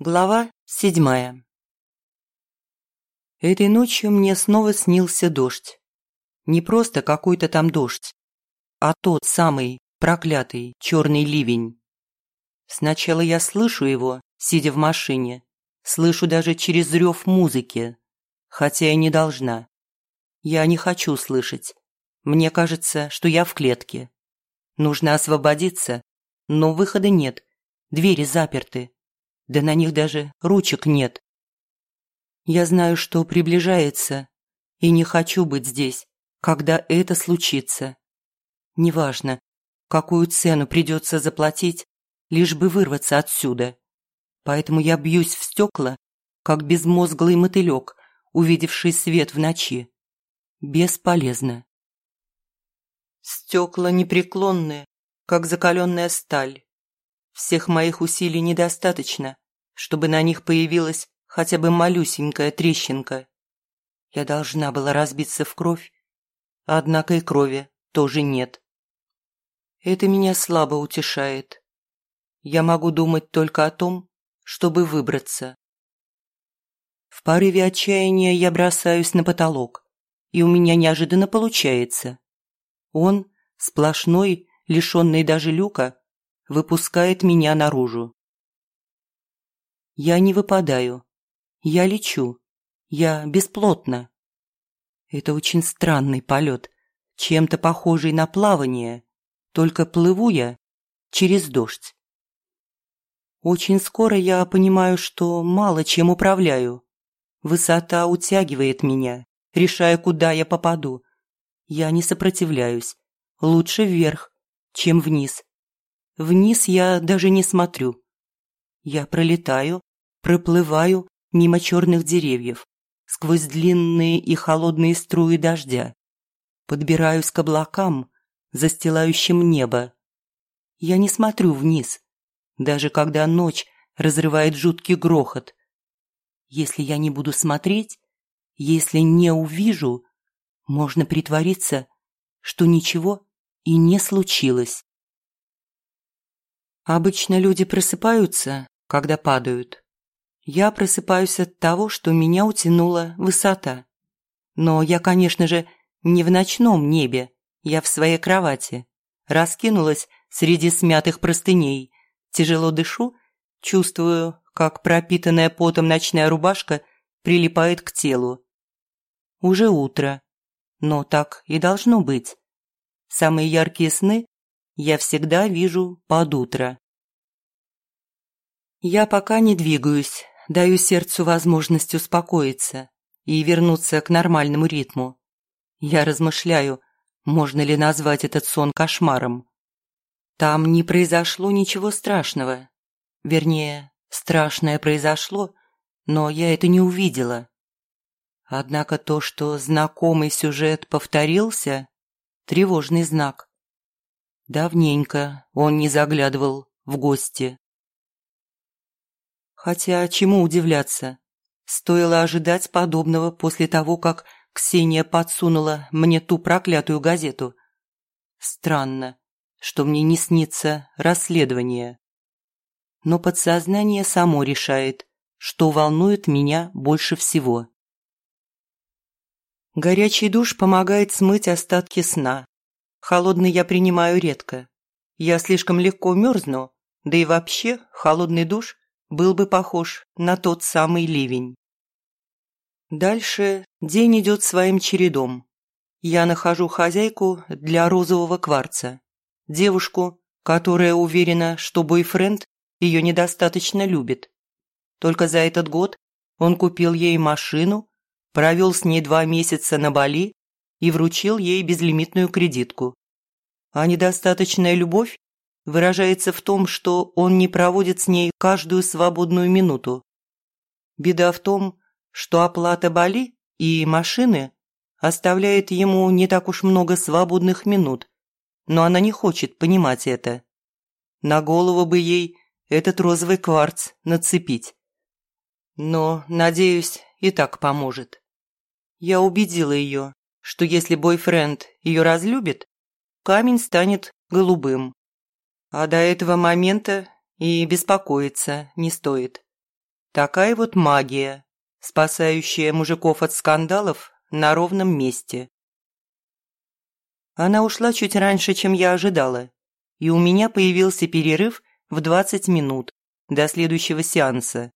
Глава седьмая Этой ночью мне снова снился дождь. Не просто какой-то там дождь, а тот самый проклятый черный ливень. Сначала я слышу его, сидя в машине, слышу даже через рев музыки, хотя и не должна. Я не хочу слышать. Мне кажется, что я в клетке. Нужно освободиться, но выхода нет, двери заперты да на них даже ручек нет. Я знаю, что приближается, и не хочу быть здесь, когда это случится. Неважно, какую цену придется заплатить, лишь бы вырваться отсюда. Поэтому я бьюсь в стекла, как безмозглый мотылек, увидевший свет в ночи. Бесполезно. Стекла непреклонные, как закаленная сталь. Всех моих усилий недостаточно, чтобы на них появилась хотя бы малюсенькая трещинка. Я должна была разбиться в кровь, однако и крови тоже нет. Это меня слабо утешает. Я могу думать только о том, чтобы выбраться. В порыве отчаяния я бросаюсь на потолок, и у меня неожиданно получается. Он, сплошной, лишенный даже люка, выпускает меня наружу. Я не выпадаю. Я лечу. Я бесплотна. Это очень странный полет, чем-то похожий на плавание, только плыву я через дождь. Очень скоро я понимаю, что мало чем управляю. Высота утягивает меня, решая, куда я попаду. Я не сопротивляюсь. Лучше вверх, чем вниз. Вниз я даже не смотрю. Я пролетаю, проплываю мимо черных деревьев, сквозь длинные и холодные струи дождя. Подбираюсь к облакам, застилающим небо. Я не смотрю вниз, даже когда ночь разрывает жуткий грохот. Если я не буду смотреть, если не увижу, можно притвориться, что ничего и не случилось. Обычно люди просыпаются, когда падают. Я просыпаюсь от того, что меня утянула высота. Но я, конечно же, не в ночном небе, я в своей кровати. Раскинулась среди смятых простыней, тяжело дышу, чувствую, как пропитанная потом ночная рубашка прилипает к телу. Уже утро, но так и должно быть. Самые яркие сны я всегда вижу под утро. Я пока не двигаюсь, даю сердцу возможность успокоиться и вернуться к нормальному ритму. Я размышляю, можно ли назвать этот сон кошмаром. Там не произошло ничего страшного. Вернее, страшное произошло, но я это не увидела. Однако то, что знакомый сюжет повторился, тревожный знак. Давненько он не заглядывал в гости. Хотя чему удивляться? Стоило ожидать подобного после того, как Ксения подсунула мне ту проклятую газету. Странно, что мне не снится расследование. Но подсознание само решает, что волнует меня больше всего. Горячий душ помогает смыть остатки сна, Холодный я принимаю редко. Я слишком легко мерзну, да и вообще холодный душ был бы похож на тот самый ливень. Дальше день идет своим чередом. Я нахожу хозяйку для розового кварца. Девушку, которая уверена, что бойфренд ее недостаточно любит. Только за этот год он купил ей машину, провел с ней два месяца на Бали и вручил ей безлимитную кредитку. А недостаточная любовь выражается в том, что он не проводит с ней каждую свободную минуту. Беда в том, что оплата Бали и машины оставляет ему не так уж много свободных минут, но она не хочет понимать это. На голову бы ей этот розовый кварц нацепить. Но, надеюсь, и так поможет. Я убедила ее, что если бойфренд ее разлюбит, камень станет голубым. А до этого момента и беспокоиться не стоит. Такая вот магия, спасающая мужиков от скандалов на ровном месте. Она ушла чуть раньше, чем я ожидала, и у меня появился перерыв в 20 минут до следующего сеанса.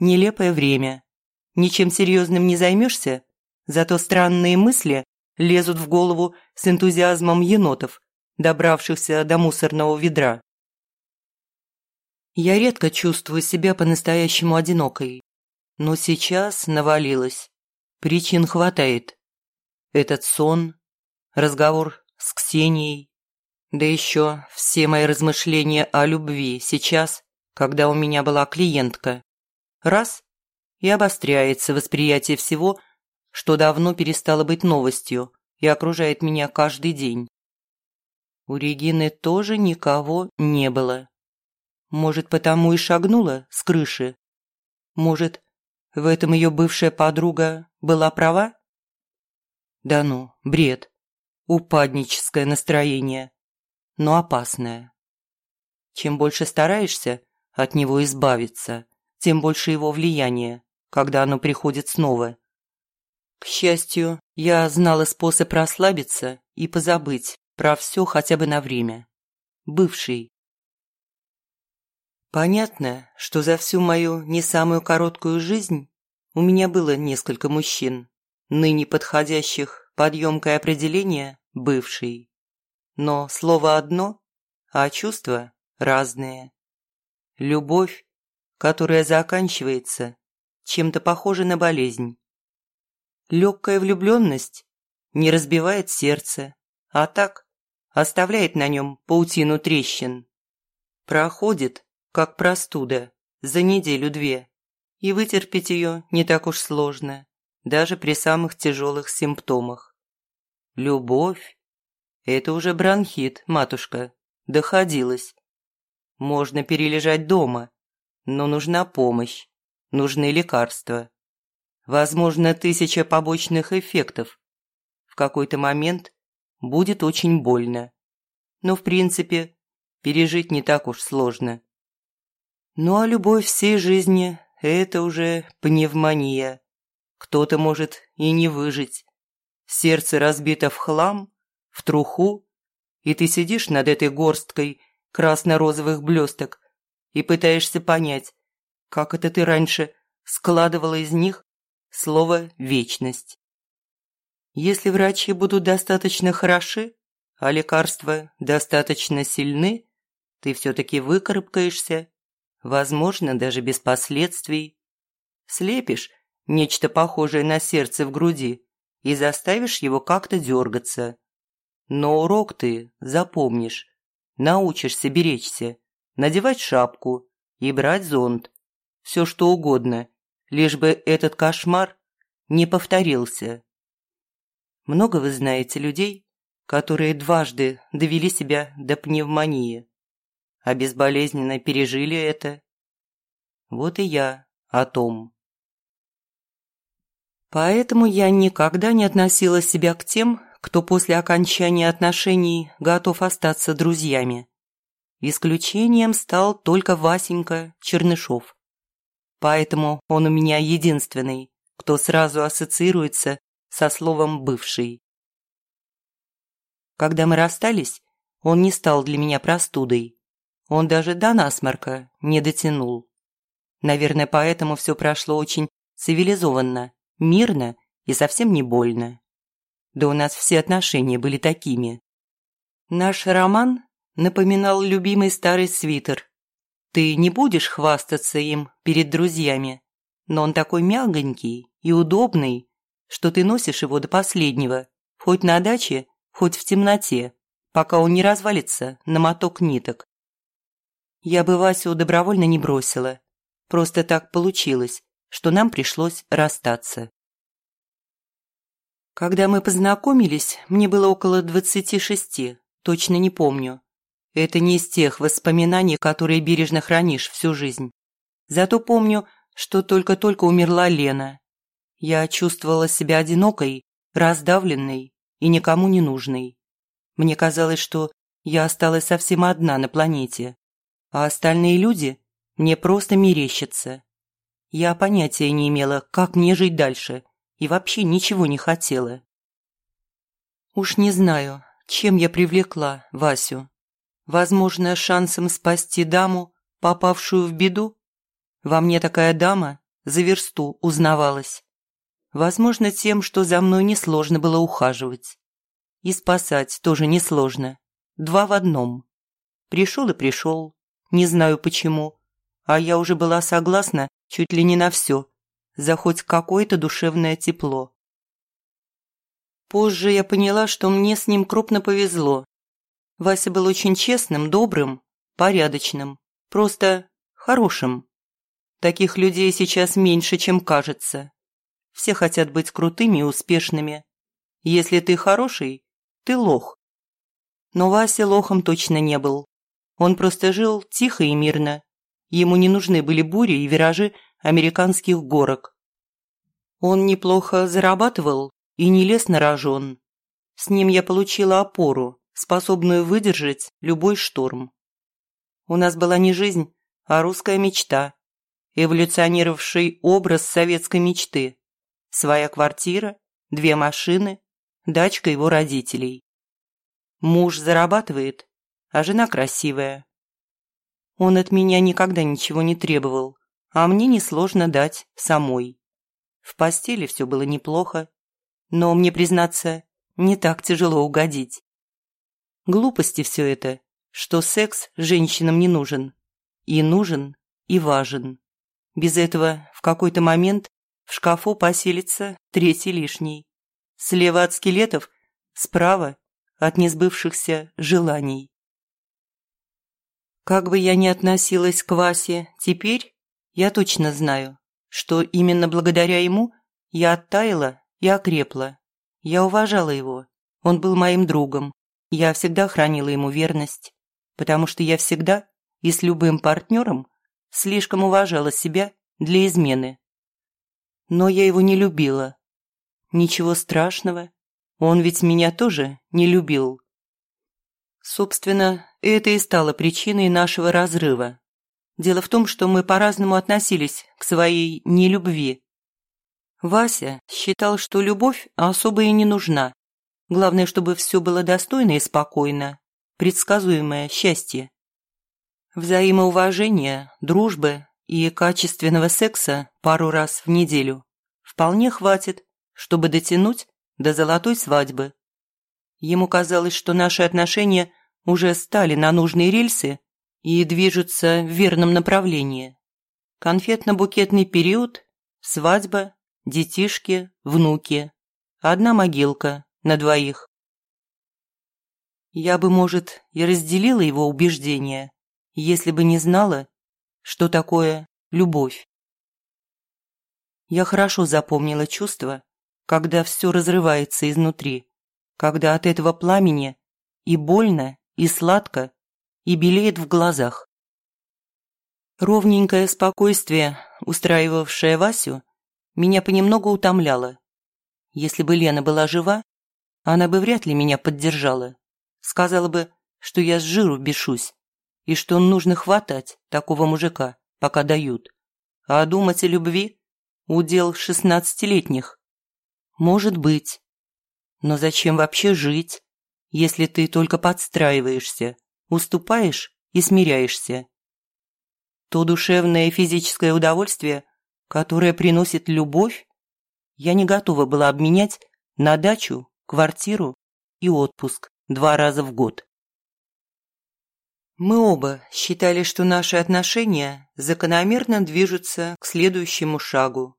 Нелепое время. Ничем серьезным не займешься, зато странные мысли лезут в голову с энтузиазмом енотов, добравшихся до мусорного ведра. Я редко чувствую себя по-настоящему одинокой, но сейчас навалилось. Причин хватает. Этот сон, разговор с Ксенией, да еще все мои размышления о любви сейчас, когда у меня была клиентка. Раз – и обостряется восприятие всего, что давно перестало быть новостью и окружает меня каждый день. У Регины тоже никого не было. Может, потому и шагнула с крыши? Может, в этом ее бывшая подруга была права? Да ну, бред. Упадническое настроение. Но опасное. Чем больше стараешься от него избавиться, тем больше его влияния, когда оно приходит снова. К счастью, я знала способ расслабиться и позабыть про все хотя бы на время. Бывший Понятно, что за всю мою не самую короткую жизнь у меня было несколько мужчин, ныне подходящих под емкое определение «бывший». Но слово одно, а чувства разные. Любовь, которая заканчивается, чем-то похожа на болезнь. Легкая влюбленность не разбивает сердце, а так оставляет на нем паутину трещин. Проходит как простуда, за неделю-две. И вытерпеть ее не так уж сложно, даже при самых тяжелых симптомах. Любовь – это уже бронхит, матушка, доходилось. Можно перележать дома, но нужна помощь, нужны лекарства. Возможно, тысяча побочных эффектов. В какой-то момент будет очень больно. Но, в принципе, пережить не так уж сложно. Ну а любовь всей жизни – это уже пневмония. Кто-то может и не выжить. Сердце разбито в хлам, в труху, и ты сидишь над этой горсткой красно-розовых блесток и пытаешься понять, как это ты раньше складывала из них слово «вечность». Если врачи будут достаточно хороши, а лекарства достаточно сильны, ты все-таки выкарабкаешься возможно, даже без последствий. Слепишь нечто похожее на сердце в груди и заставишь его как-то дергаться. Но урок ты запомнишь, научишься беречься, надевать шапку и брать зонт. Все что угодно, лишь бы этот кошмар не повторился. Много вы знаете людей, которые дважды довели себя до пневмонии а безболезненно пережили это. Вот и я о том. Поэтому я никогда не относила себя к тем, кто после окончания отношений готов остаться друзьями. Исключением стал только Васенька Чернышов. Поэтому он у меня единственный, кто сразу ассоциируется со словом «бывший». Когда мы расстались, он не стал для меня простудой. Он даже до насморка не дотянул. Наверное, поэтому все прошло очень цивилизованно, мирно и совсем не больно. Да у нас все отношения были такими. Наш роман напоминал любимый старый свитер. Ты не будешь хвастаться им перед друзьями, но он такой мягонький и удобный, что ты носишь его до последнего, хоть на даче, хоть в темноте, пока он не развалится на моток ниток. Я бы Васю добровольно не бросила. Просто так получилось, что нам пришлось расстаться. Когда мы познакомились, мне было около двадцати шести, точно не помню. Это не из тех воспоминаний, которые бережно хранишь всю жизнь. Зато помню, что только-только умерла Лена. Я чувствовала себя одинокой, раздавленной и никому не нужной. Мне казалось, что я осталась совсем одна на планете, а остальные люди мне просто мерещатся. Я понятия не имела, как мне жить дальше, и вообще ничего не хотела. Уж не знаю, чем я привлекла Васю. Возможно, шансом спасти даму, попавшую в беду? Во мне такая дама за версту узнавалась. Возможно, тем, что за мной несложно было ухаживать. И спасать тоже несложно. Два в одном. Пришел и пришел. Не знаю почему. А я уже была согласна чуть ли не на все. За хоть какое-то душевное тепло. Позже я поняла, что мне с ним крупно повезло. Вася был очень честным, добрым, порядочным, просто хорошим. Таких людей сейчас меньше, чем кажется. Все хотят быть крутыми и успешными. Если ты хороший, ты лох. Но Вася лохом точно не был. Он просто жил тихо и мирно. Ему не нужны были бури и виражи американских горок. Он неплохо зарабатывал и не лез на рожон. С ним я получила опору, способную выдержать любой шторм. У нас была не жизнь, а русская мечта, эволюционировавший образ советской мечты. Своя квартира, две машины, дачка его родителей. Муж зарабатывает, а жена красивая. Он от меня никогда ничего не требовал, а мне несложно дать самой. В постели все было неплохо, но мне, признаться, не так тяжело угодить. Глупости все это, что секс женщинам не нужен. И нужен, и важен. Без этого в какой-то момент в шкафу поселится третий лишний. Слева от скелетов, справа от несбывшихся желаний. Как бы я ни относилась к Васе теперь, я точно знаю, что именно благодаря ему я оттаяла и окрепла. Я уважала его. Он был моим другом. Я всегда хранила ему верность, потому что я всегда и с любым партнером слишком уважала себя для измены. Но я его не любила. Ничего страшного, он ведь меня тоже не любил. Собственно, это и стало причиной нашего разрыва. Дело в том, что мы по-разному относились к своей нелюбви. Вася считал, что любовь особо и не нужна. Главное, чтобы все было достойно и спокойно, предсказуемое счастье. Взаимоуважение, дружбы и качественного секса пару раз в неделю вполне хватит, чтобы дотянуть до золотой свадьбы. Ему казалось, что наши отношения уже стали на нужные рельсы и движутся в верном направлении. Конфетно-букетный период, свадьба, детишки, внуки. Одна могилка на двоих. Я бы, может, и разделила его убеждения, если бы не знала, что такое любовь. Я хорошо запомнила чувство, когда все разрывается изнутри, когда от этого пламени и больно, и сладко, и белеет в глазах. Ровненькое спокойствие, устраивавшее Васю, меня понемногу утомляло. Если бы Лена была жива, она бы вряд ли меня поддержала. Сказала бы, что я с жиру бешусь, и что нужно хватать такого мужика, пока дают. А думать о любви – удел шестнадцатилетних. Может быть. Но зачем вообще жить, если ты только подстраиваешься, уступаешь и смиряешься? То душевное и физическое удовольствие, которое приносит любовь, я не готова была обменять на дачу, квартиру и отпуск два раза в год. Мы оба считали, что наши отношения закономерно движутся к следующему шагу.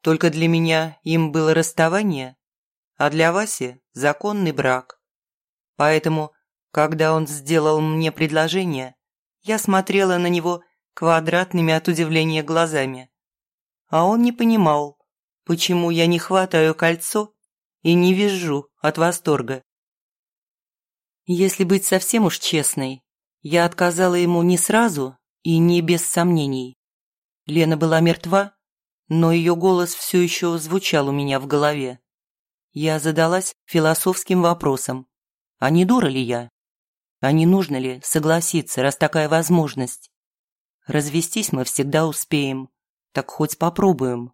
Только для меня им было расставание, а для Васи – законный брак. Поэтому, когда он сделал мне предложение, я смотрела на него квадратными от удивления глазами. А он не понимал, почему я не хватаю кольцо и не визжу от восторга. Если быть совсем уж честной, Я отказала ему не сразу и не без сомнений. Лена была мертва, но ее голос все еще звучал у меня в голове. Я задалась философским вопросом. А не дура ли я? А не нужно ли согласиться, раз такая возможность? Развестись мы всегда успеем, так хоть попробуем.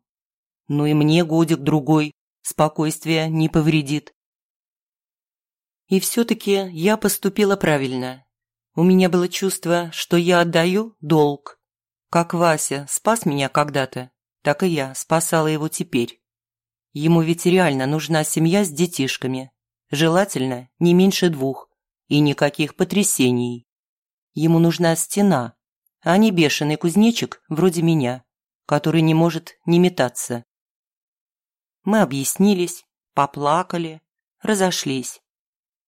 Ну и мне годик-другой, спокойствие не повредит. И все-таки я поступила правильно. У меня было чувство, что я отдаю долг. Как Вася спас меня когда-то, так и я спасала его теперь. Ему ведь реально нужна семья с детишками. Желательно не меньше двух. И никаких потрясений. Ему нужна стена, а не бешеный кузнечик вроде меня, который не может не метаться. Мы объяснились, поплакали, разошлись.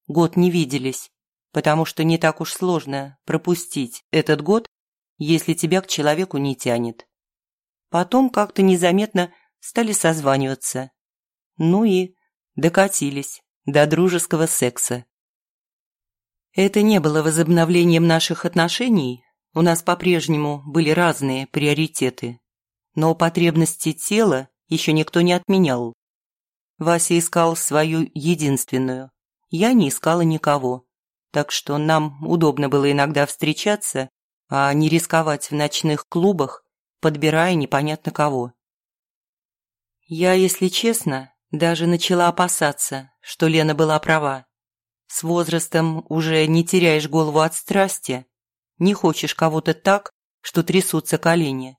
Год не виделись, потому что не так уж сложно пропустить этот год, если тебя к человеку не тянет. Потом как-то незаметно стали созваниваться. Ну и докатились до дружеского секса. Это не было возобновлением наших отношений, у нас по-прежнему были разные приоритеты. Но потребности тела еще никто не отменял. Вася искал свою единственную. Я не искала никого. Так что нам удобно было иногда встречаться, а не рисковать в ночных клубах, подбирая непонятно кого. Я, если честно, даже начала опасаться, что Лена была права. С возрастом уже не теряешь голову от страсти, не хочешь кого-то так, что трясутся колени.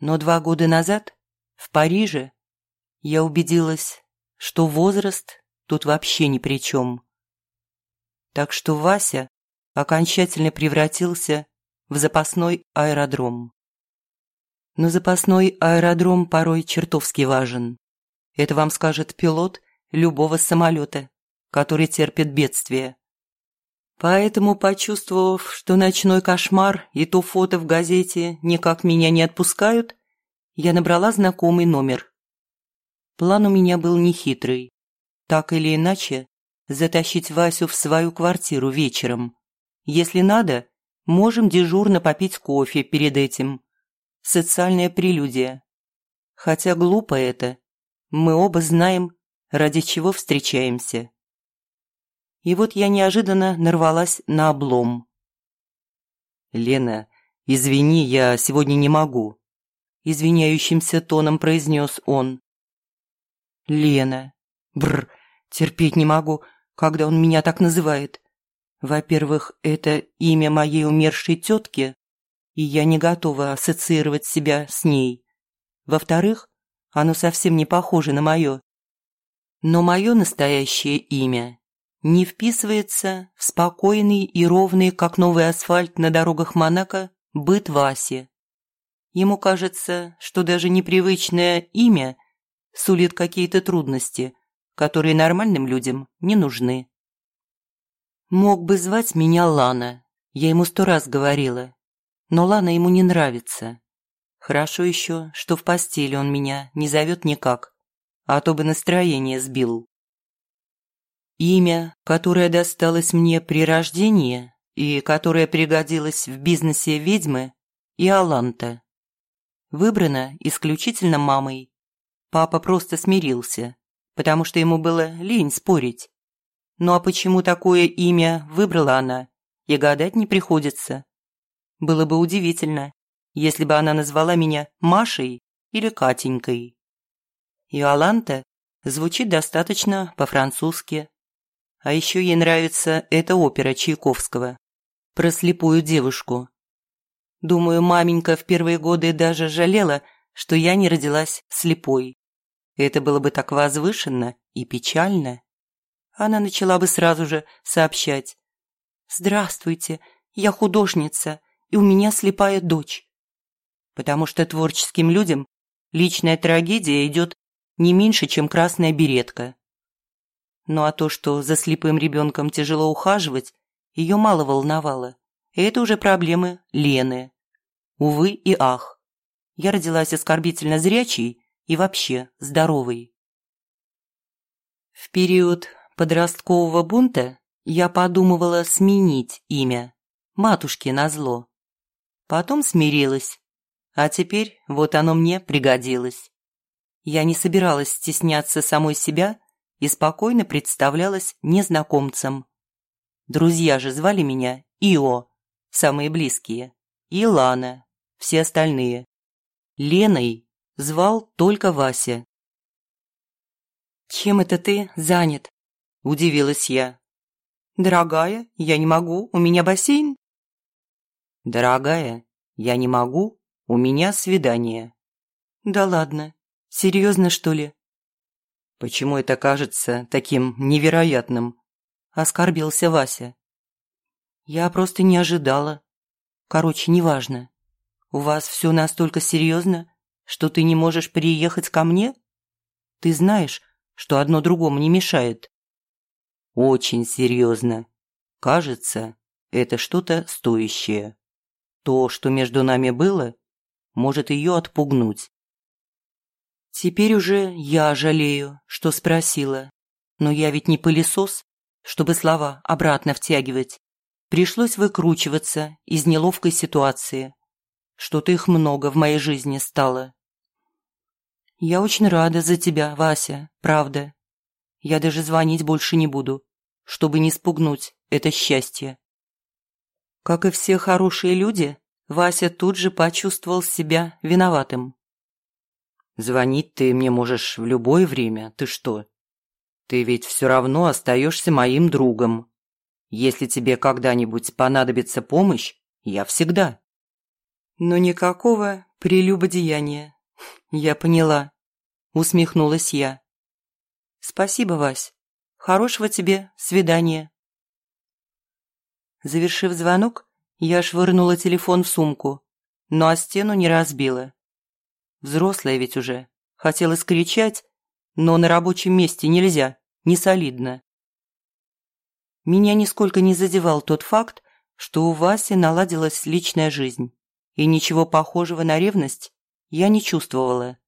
Но два года назад, в Париже, я убедилась, что возраст тут вообще ни при чем. Так что Вася окончательно превратился в запасной аэродром. Но запасной аэродром порой чертовски важен. Это вам скажет пилот любого самолета, который терпит бедствие. Поэтому, почувствовав, что ночной кошмар и то фото в газете никак меня не отпускают, я набрала знакомый номер. План у меня был нехитрый. Так или иначе, затащить Васю в свою квартиру вечером. Если надо, можем дежурно попить кофе перед этим. Социальная прелюдия. Хотя глупо это. Мы оба знаем, ради чего встречаемся. И вот я неожиданно нарвалась на облом. «Лена, извини, я сегодня не могу», – извиняющимся тоном произнес он. «Лена, бр, терпеть не могу, когда он меня так называет. Во-первых, это имя моей умершей тетки, и я не готова ассоциировать себя с ней. Во-вторых, оно совсем не похоже на мое. Но мое настоящее имя не вписывается в спокойный и ровный, как новый асфальт на дорогах Монако, быт Васи. Ему кажется, что даже непривычное имя сулит какие-то трудности, которые нормальным людям не нужны. Мог бы звать меня Лана, я ему сто раз говорила, но Лана ему не нравится. Хорошо еще, что в постели он меня не зовет никак, а то бы настроение сбил. Имя, которое досталось мне при рождении и которое пригодилось в бизнесе ведьмы, Иоланта. Выбрано исключительно мамой. Папа просто смирился, потому что ему было лень спорить. Ну а почему такое имя выбрала она, и гадать не приходится. Было бы удивительно, если бы она назвала меня Машей или Катенькой. Иоланта звучит достаточно по-французски. А еще ей нравится эта опера Чайковского про слепую девушку. Думаю, маменька в первые годы даже жалела, что я не родилась слепой. Это было бы так возвышенно и печально. Она начала бы сразу же сообщать. «Здравствуйте, я художница, и у меня слепая дочь». Потому что творческим людям личная трагедия идет не меньше, чем красная беретка. Ну а то, что за слепым ребенком тяжело ухаживать, ее мало волновало. это уже проблемы Лены. Увы и ах. Я родилась оскорбительно зрячей и вообще здоровой. В период подросткового бунта я подумывала сменить имя. матушке назло. Потом смирилась, а теперь вот оно мне пригодилось. Я не собиралась стесняться самой себя и спокойно представлялась незнакомцем. Друзья же звали меня Ио, самые близкие, и Лана, все остальные. Леной звал только Вася. «Чем это ты занят?» – удивилась я. «Дорогая, я не могу, у меня бассейн». «Дорогая, я не могу, у меня свидание». «Да ладно, серьезно что ли?» «Почему это кажется таким невероятным?» – оскорбился Вася. «Я просто не ожидала. Короче, неважно. У вас все настолько серьезно, что ты не можешь приехать ко мне? Ты знаешь, что одно другому не мешает?» «Очень серьезно. Кажется, это что-то стоящее. То, что между нами было, может ее отпугнуть. Теперь уже я жалею, что спросила. Но я ведь не пылесос, чтобы слова обратно втягивать. Пришлось выкручиваться из неловкой ситуации. Что-то их много в моей жизни стало. Я очень рада за тебя, Вася, правда. Я даже звонить больше не буду, чтобы не спугнуть это счастье. Как и все хорошие люди, Вася тут же почувствовал себя виноватым. Звонить ты мне можешь в любое время, ты что? Ты ведь все равно остаешься моим другом. Если тебе когда-нибудь понадобится помощь, я всегда. Но никакого прелюбодеяния. Я поняла. Усмехнулась я. Спасибо, Вась. Хорошего тебе свидания. Завершив звонок, я швырнула телефон в сумку, но о стену не разбила. Взрослая ведь уже. Хотела скричать, но на рабочем месте нельзя, не солидно. Меня нисколько не задевал тот факт, что у Васи наладилась личная жизнь, и ничего похожего на ревность я не чувствовала.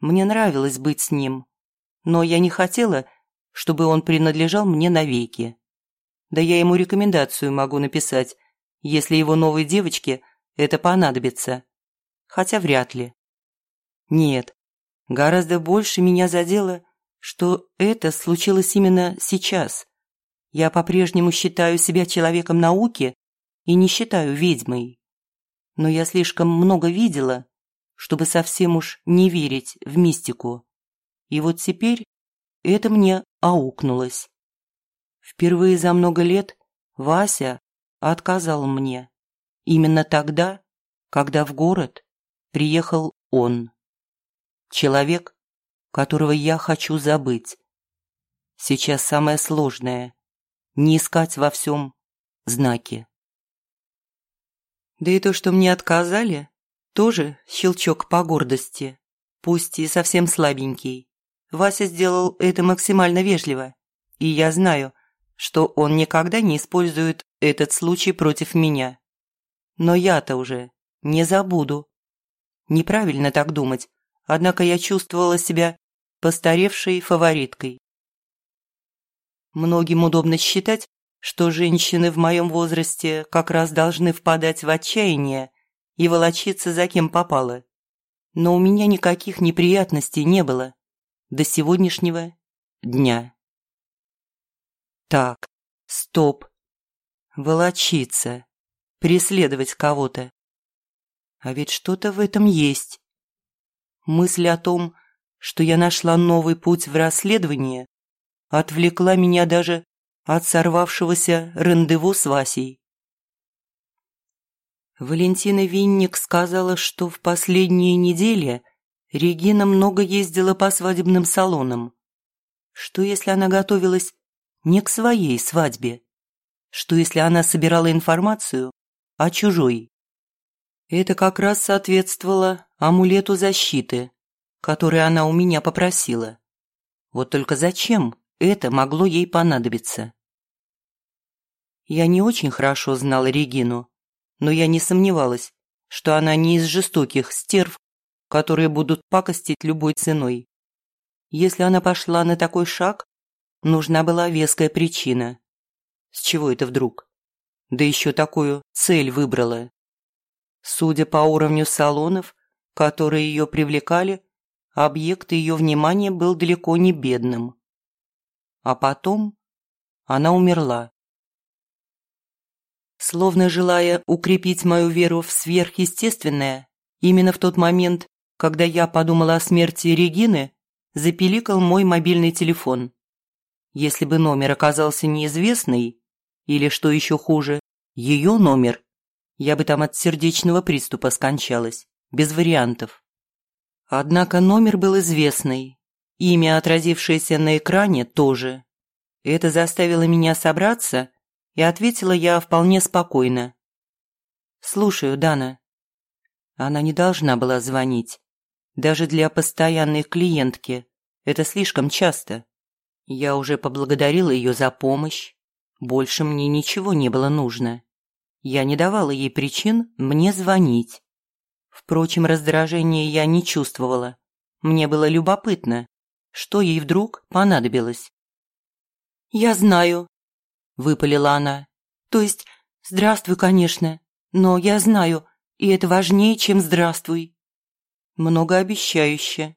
Мне нравилось быть с ним, но я не хотела, чтобы он принадлежал мне навеки. Да я ему рекомендацию могу написать, если его новой девочке это понадобится. Хотя вряд ли. Нет, гораздо больше меня задело, что это случилось именно сейчас. Я по-прежнему считаю себя человеком науки и не считаю ведьмой. Но я слишком много видела, чтобы совсем уж не верить в мистику. И вот теперь это мне аукнулось. Впервые за много лет Вася отказал мне. Именно тогда, когда в город приехал он. Человек, которого я хочу забыть. Сейчас самое сложное – не искать во всем знаки. Да и то, что мне отказали, тоже щелчок по гордости, пусть и совсем слабенький. Вася сделал это максимально вежливо, и я знаю, что он никогда не использует этот случай против меня. Но я-то уже не забуду. Неправильно так думать, однако я чувствовала себя постаревшей фавориткой. Многим удобно считать, что женщины в моем возрасте как раз должны впадать в отчаяние и волочиться за кем попало. Но у меня никаких неприятностей не было до сегодняшнего дня. Так, стоп. Волочиться, преследовать кого-то. А ведь что-то в этом есть. Мысль о том, что я нашла новый путь в расследовании, отвлекла меня даже от сорвавшегося рандеву с Васей. Валентина Винник сказала, что в последние недели Регина много ездила по свадебным салонам. Что если она готовилась не к своей свадьбе? Что если она собирала информацию о чужой? Это как раз соответствовало амулету защиты, который она у меня попросила. Вот только зачем это могло ей понадобиться? Я не очень хорошо знала Регину, но я не сомневалась, что она не из жестоких стерв, которые будут пакостить любой ценой. Если она пошла на такой шаг, нужна была веская причина. С чего это вдруг? Да еще такую цель выбрала. Судя по уровню салонов, которые ее привлекали, объект ее внимания был далеко не бедным. А потом она умерла. Словно желая укрепить мою веру в сверхъестественное, именно в тот момент, когда я подумала о смерти Регины, запиликал мой мобильный телефон. Если бы номер оказался неизвестный, или, что еще хуже, ее номер, я бы там от сердечного приступа скончалась, без вариантов. Однако номер был известный, имя, отразившееся на экране, тоже. Это заставило меня собраться, и ответила я вполне спокойно. «Слушаю, Дана». Она не должна была звонить. Даже для постоянной клиентки. Это слишком часто. Я уже поблагодарила ее за помощь. Больше мне ничего не было нужно. Я не давала ей причин мне звонить. Впрочем, раздражения я не чувствовала. Мне было любопытно, что ей вдруг понадобилось. «Я знаю», – выпалила она. «То есть, здравствуй, конечно, но я знаю, и это важнее, чем здравствуй». Многообещающе.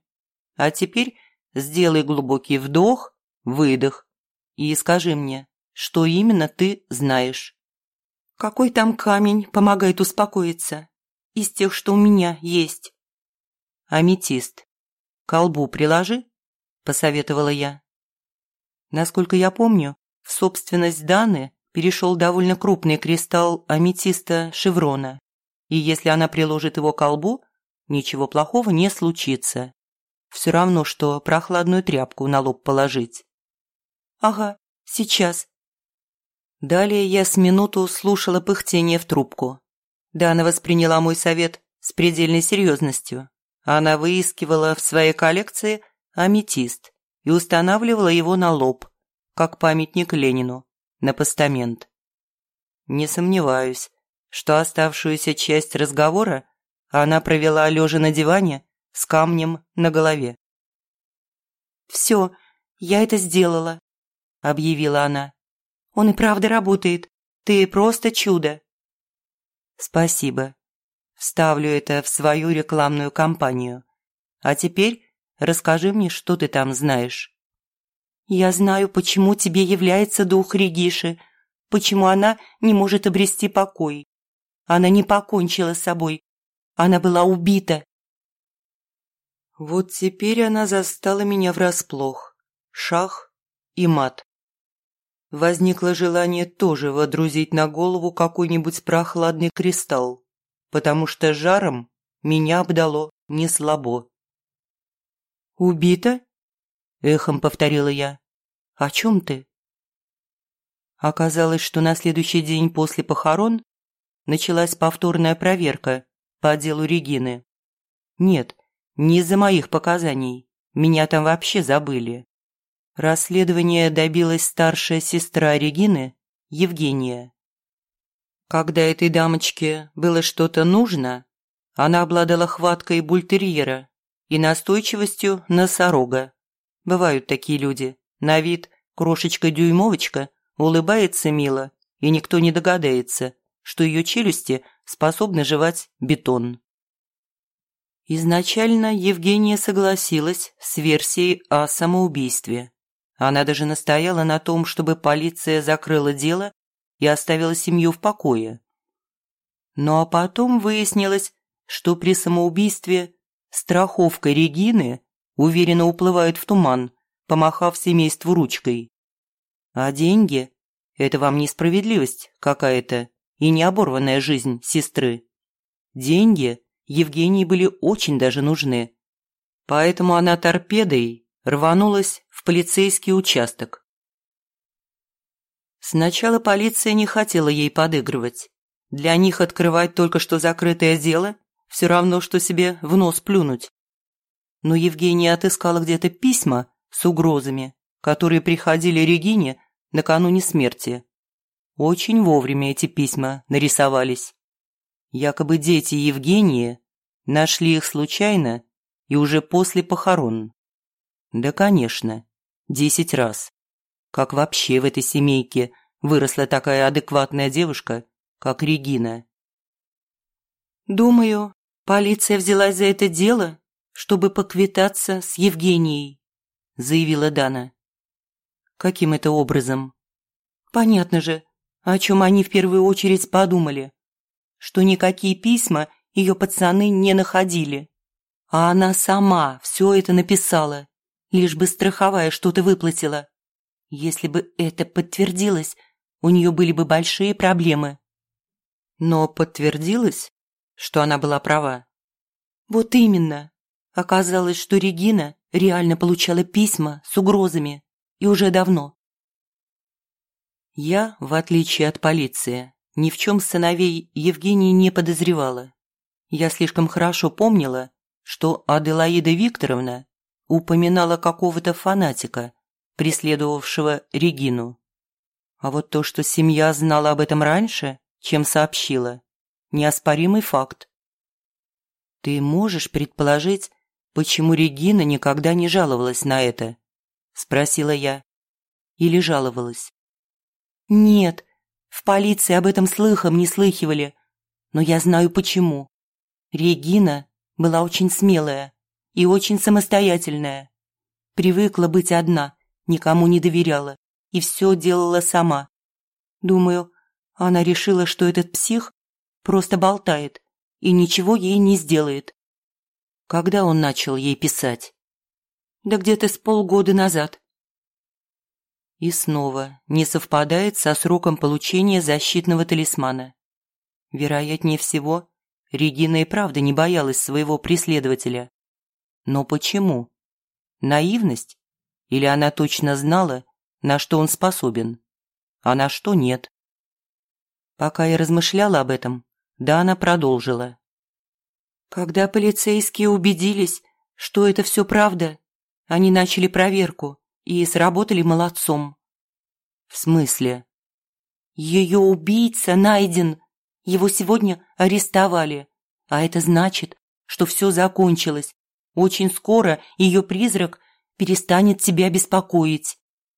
А теперь сделай глубокий вдох, выдох и скажи мне, что именно ты знаешь. Какой там камень помогает успокоиться? Из тех, что у меня есть. Аметист. Колбу приложи, посоветовала я. Насколько я помню, в собственность Даны перешел довольно крупный кристалл аметиста шеврона, и если она приложит его к колбу, ничего плохого не случится. Все равно, что прохладную тряпку на лоб положить. «Ага, сейчас». Далее я с минуту слушала пыхтение в трубку. Дана восприняла мой совет с предельной серьезностью. Она выискивала в своей коллекции аметист и устанавливала его на лоб, как памятник Ленину, на постамент. Не сомневаюсь, что оставшуюся часть разговора она провела лежа на диване с камнем на голове. «Все, я это сделала», – объявила она. «Он и правда работает. Ты просто чудо». «Спасибо. Вставлю это в свою рекламную кампанию. А теперь расскажи мне, что ты там знаешь». «Я знаю, почему тебе является дух Региши, почему она не может обрести покой. Она не покончила с собой, она была убита. Вот теперь она застала меня врасплох. Шах и мат. Возникло желание тоже водрузить на голову какой-нибудь прохладный кристалл, потому что жаром меня обдало не слабо. «Убита?» – эхом повторила я. «О чем ты?» Оказалось, что на следующий день после похорон началась повторная проверка по делу Регины. Нет, не из-за моих показаний. Меня там вообще забыли. Расследование добилась старшая сестра Регины, Евгения. Когда этой дамочке было что-то нужно, она обладала хваткой бультерьера и настойчивостью носорога. Бывают такие люди. На вид крошечка-дюймовочка улыбается мило, и никто не догадается, что ее челюсти способны жевать бетон. Изначально Евгения согласилась с версией о самоубийстве. Она даже настояла на том, чтобы полиция закрыла дело и оставила семью в покое. Ну а потом выяснилось, что при самоубийстве страховка Регины уверенно уплывает в туман, помахав семейству ручкой. А деньги – это вам несправедливость какая-то и не оборванная жизнь сестры. Деньги Евгении были очень даже нужны. Поэтому она торпедой рванулась полицейский участок. Сначала полиция не хотела ей подыгрывать. Для них открывать только что закрытое дело все равно, что себе в нос плюнуть. Но Евгения отыскала где-то письма с угрозами, которые приходили Регине накануне смерти. Очень вовремя эти письма нарисовались. Якобы дети Евгении нашли их случайно и уже после похорон. Да, конечно, десять раз. Как вообще в этой семейке выросла такая адекватная девушка, как Регина. Думаю, полиция взялась за это дело, чтобы поквитаться с Евгенией, заявила Дана. Каким это образом? Понятно же, о чем они в первую очередь подумали. Что никакие письма ее пацаны не находили. А она сама все это написала, лишь бы страховая что-то выплатила. Если бы это подтвердилось, у нее были бы большие проблемы. Но подтвердилось, что она была права. Вот именно. Оказалось, что Регина реально получала письма с угрозами. И уже давно. Я, в отличие от полиции, ни в чем сыновей Евгении не подозревала. Я слишком хорошо помнила, что Аделаида Викторовна упоминала какого-то фанатика, преследовавшего Регину. А вот то, что семья знала об этом раньше, чем сообщила, неоспоримый факт. Ты можешь предположить, почему Регина никогда не жаловалась на это? Спросила я. Или жаловалась? Нет, в полиции об этом слыхом не слыхивали. Но я знаю почему. Регина была очень смелая и очень самостоятельная. Привыкла быть одна, никому не доверяла и все делала сама. Думаю, она решила, что этот псих просто болтает и ничего ей не сделает. Когда он начал ей писать? Да где-то с полгода назад. И снова не совпадает со сроком получения защитного талисмана. Вероятнее всего, Регина и правда не боялась своего преследователя. Но почему? Наивность? Или она точно знала, на что он способен, а на что нет? Пока я размышляла об этом, Дана продолжила. Когда полицейские убедились, что это все правда, они начали проверку и сработали молодцом. В смысле? Ее убийца найден. Его сегодня арестовали. А это значит, что все закончилось. Очень скоро ее призрак перестанет тебя беспокоить.